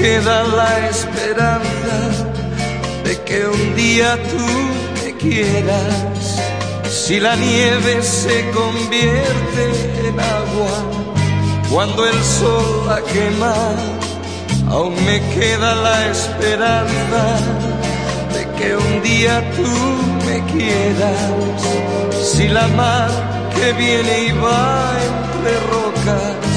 queda la esperanza de que un día tú me quieras. Si la nieve se convierte en agua, cuando el sol la quema, aún me queda la esperanza de que un día tú me quieras. Si la mar que viene y va entre rocas,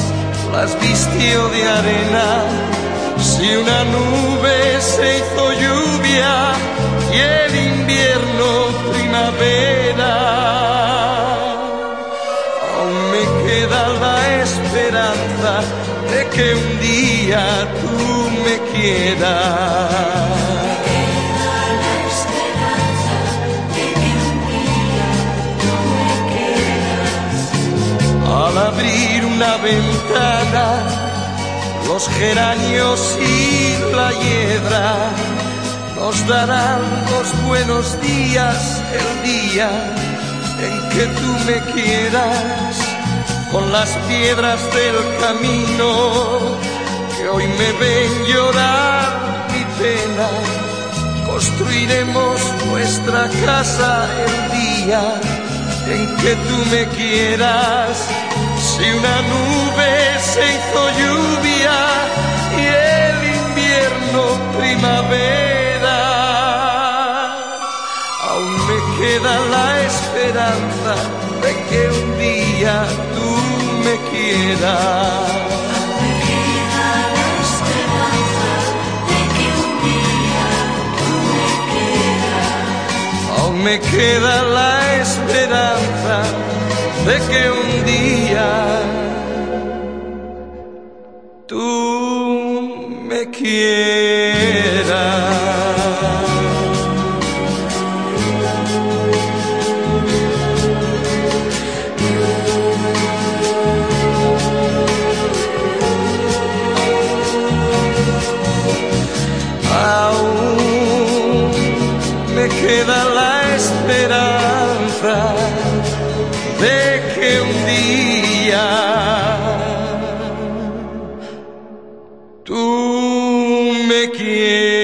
las vistió de arena. Si una nube se hizo lluvia y el invierno primavera, aún me queda la esperanza de que un día tú me quieras. Al abrir una ventana, los geranios y la hiedra nos darán los buenos días, el día en que tú me quieras, con las piedras del camino que hoy me ven llorar mi pena. Construiremos nuestra casa el día en que tú me quieras. Si una nube se hizo lluvia primavera, aún me queda la esperanza de que un día tú me quieras. Aún me queda la esperanza de que un día tú me quieras. Me queda la esperanza de que un día tú me quieras.